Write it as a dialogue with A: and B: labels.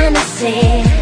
A: fantasy